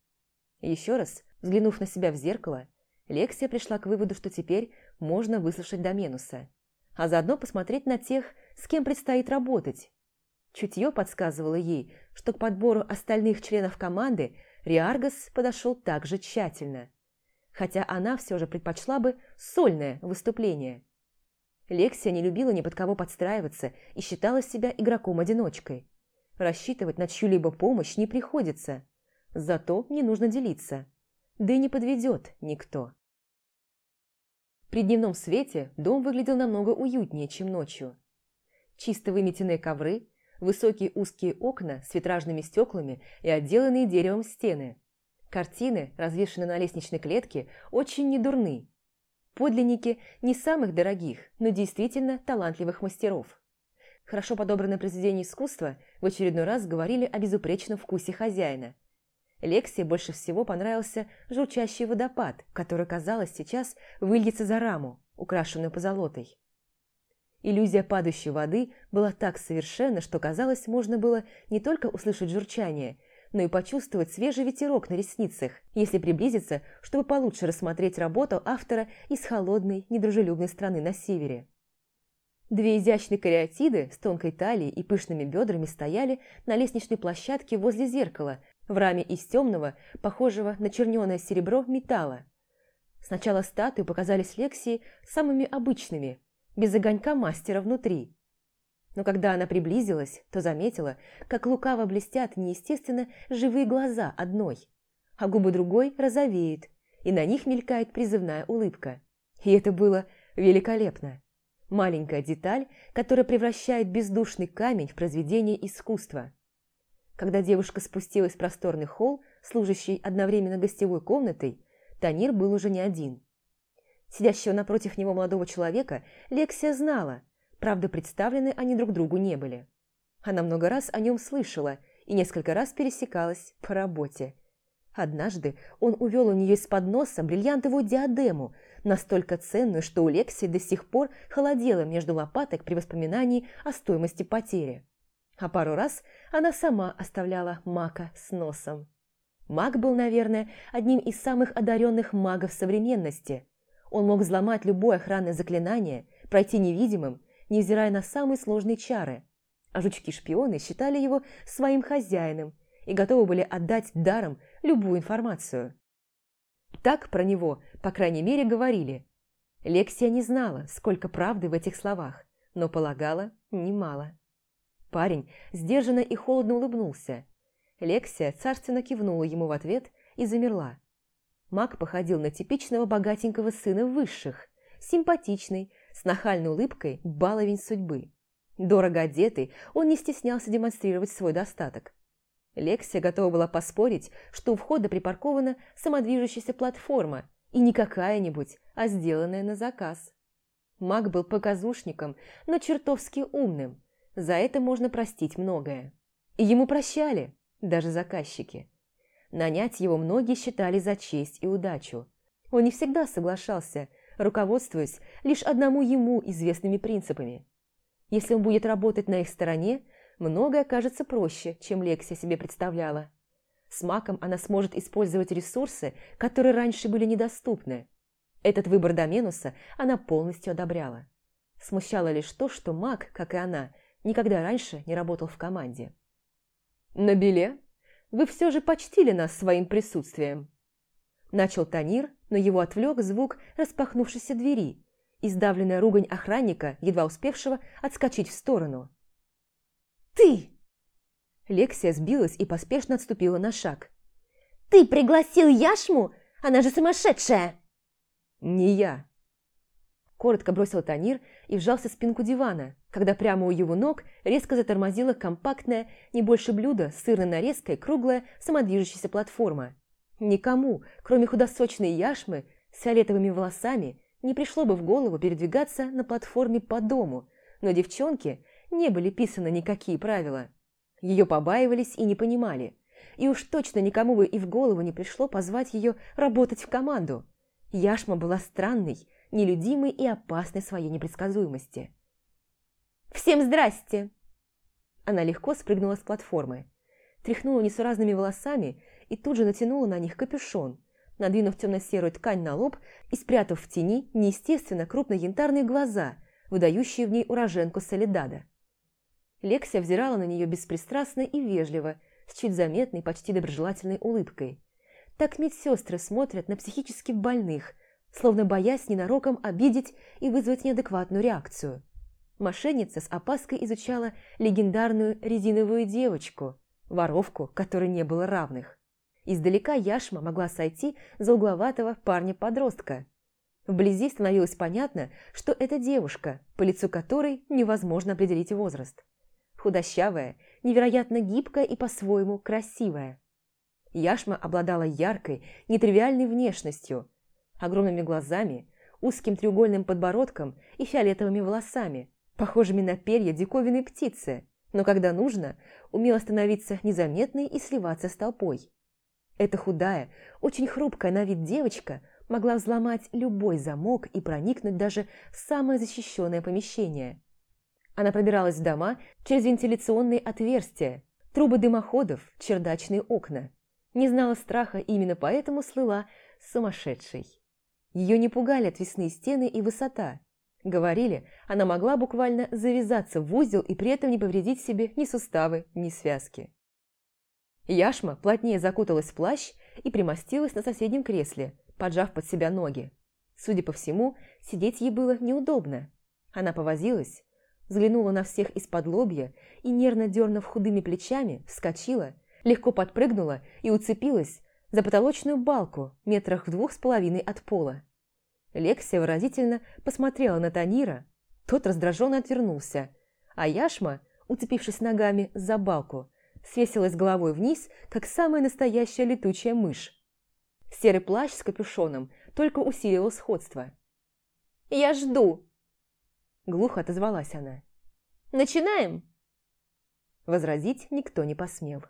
Еще раз, взглянув на себя в зеркало, Лексия пришла к выводу, что теперь можно выслушать Доменуса, а заодно посмотреть на тех, с кем предстоит работать. Чутье подсказывало ей, что к подбору остальных членов команды Риаргас подошел так же тщательно, хотя она все же предпочла бы сольное выступление. Лексия не любила ни под кого подстраиваться и считала себя игроком-одиночкой. Рассчитывать на чью-либо помощь не приходится, зато не нужно делиться, да и не подведет никто. При дневном свете дом выглядел намного уютнее, чем ночью. Чисто выметенные ковры, высокие узкие окна с витражными стеклами и отделанные деревом стены. Картины, развешанные на лестничной клетке, очень недурны. Подлинники не самых дорогих, но действительно талантливых мастеров. Хорошо подобранное произведение искусства в очередной раз говорили о безупречном вкусе хозяина. Лексе больше всего понравился журчащий водопад, который, казалось, сейчас выльется за раму, украшенную позолотой. Иллюзия падающей воды была так совершенна, что, казалось, можно было не только услышать журчание, но и почувствовать свежий ветерок на ресницах, если приблизиться, чтобы получше рассмотреть работу автора из холодной, недружелюбной страны на севере. Две изящные кариатиды с тонкой талией и пышными бедрами стояли на лестничной площадке возле зеркала – в раме из темного, похожего на черненое серебро, металла. Сначала статуи показались Лексии самыми обычными, без огонька мастера внутри. Но когда она приблизилась, то заметила, как лукаво блестят неестественно живые глаза одной, а губы другой розовеют, и на них мелькает призывная улыбка. И это было великолепно. Маленькая деталь, которая превращает бездушный камень в произведение искусства. Когда девушка спустилась в просторный холл, служащий одновременно гостевой комнатой, Танир был уже не один. Сидящего напротив него молодого человека Лексия знала, правда, представлены они друг другу не были. Она много раз о нем слышала и несколько раз пересекалась по работе. Однажды он увел у нее из-под носа бриллиантовую диадему, настолько ценную, что у Лексии до сих пор холодело между лопаток при воспоминании о стоимости потери а пару раз она сама оставляла Мака с носом. Маг был, наверное, одним из самых одаренных магов современности. Он мог взломать любое охранное заклинание, пройти невидимым, невзирая на самые сложные чары. А жучки-шпионы считали его своим хозяином и готовы были отдать даром любую информацию. Так про него, по крайней мере, говорили. Лексия не знала, сколько правды в этих словах, но полагала немало. Парень сдержанно и холодно улыбнулся. Лексия царственно кивнула ему в ответ и замерла. Маг походил на типичного богатенького сына высших, симпатичный, с нахальной улыбкой баловень судьбы. Дорого одетый, он не стеснялся демонстрировать свой достаток. Лексия готова была поспорить, что у входа припаркована самодвижущаяся платформа, и не какая-нибудь, а сделанная на заказ. Маг был показушником, но чертовски умным, за это можно простить многое. И ему прощали, даже заказчики. Нанять его многие считали за честь и удачу. Он не всегда соглашался, руководствуясь лишь одному ему известными принципами. Если он будет работать на их стороне, многое окажется проще, чем Лексия себе представляла. С Маком она сможет использовать ресурсы, которые раньше были недоступны. Этот выбор Доменуса она полностью одобряла. Смущало лишь то, что Мак, как и она, никогда раньше не работал в команде. «На беле вы все же почтили нас своим присутствием», Начал Танир, но его отвлек звук распахнувшейся двери и сдавленная ругань охранника, едва успевшего отскочить в сторону. «Ты!» Лексия сбилась и поспешно отступила на шаг. «Ты пригласил Яшму? Она же сумасшедшая!» «Не я!» Коротко бросил Танир и вжался в спинку дивана, когда прямо у его ног резко затормозила компактная, не больше блюда, сырной нарезкой, круглая, самодвижущаяся платформа. Никому, кроме худосочной яшмы с фиолетовыми волосами, не пришло бы в голову передвигаться на платформе по дому, но девчонке не были писаны никакие правила. Ее побаивались и не понимали. И уж точно никому бы и в голову не пришло позвать ее работать в команду. Яшма была странной, нелюдимой и опасной своей непредсказуемости. «Всем здрасте!» Она легко спрыгнула с платформы, тряхнула несуразными волосами и тут же натянула на них капюшон, надвинув темно-серую ткань на лоб и спрятав в тени неестественно крупные янтарные глаза, выдающие в ней уроженку Солидада. Лексия взирала на нее беспристрастно и вежливо, с чуть заметной, почти доброжелательной улыбкой. Так медсестры смотрят на психически больных, словно боясь ненароком обидеть и вызвать неадекватную реакцию. Мошенница с опаской изучала легендарную резиновую девочку, воровку, которой не было равных. Издалека Яшма могла сойти за угловатого парня-подростка. Вблизи становилось понятно, что это девушка, по лицу которой невозможно определить возраст. Худощавая, невероятно гибкая и по-своему красивая. Яшма обладала яркой, нетривиальной внешностью, огромными глазами, узким треугольным подбородком и фиолетовыми волосами, похожими на перья диковинной птицы, но когда нужно, умела становиться незаметной и сливаться с толпой. Эта худая, очень хрупкая на вид девочка могла взломать любой замок и проникнуть даже в самое защищенное помещение. Она пробиралась в дома через вентиляционные отверстия, трубы дымоходов, чердачные окна. Не знала страха именно поэтому слыла сумасшедшей. Ее не пугали отвесные стены и высота. Говорили, она могла буквально завязаться в узел и при этом не повредить себе ни суставы, ни связки. Яшма плотнее закуталась в плащ и примостилась на соседнем кресле, поджав под себя ноги. Судя по всему, сидеть ей было неудобно. Она повозилась, взглянула на всех из-под лобья и, нервно дернув худыми плечами, вскочила, легко подпрыгнула и уцепилась за потолочную балку метрах в двух с половиной от пола. Лексия выразительно посмотрела на Танира, тот раздраженно отвернулся, а Яшма, уцепившись ногами за балку, свесилась головой вниз, как самая настоящая летучая мышь. Серый плащ с капюшоном только усиливал сходство. «Я жду!» Глухо отозвалась она. «Начинаем?» Возразить никто не посмел.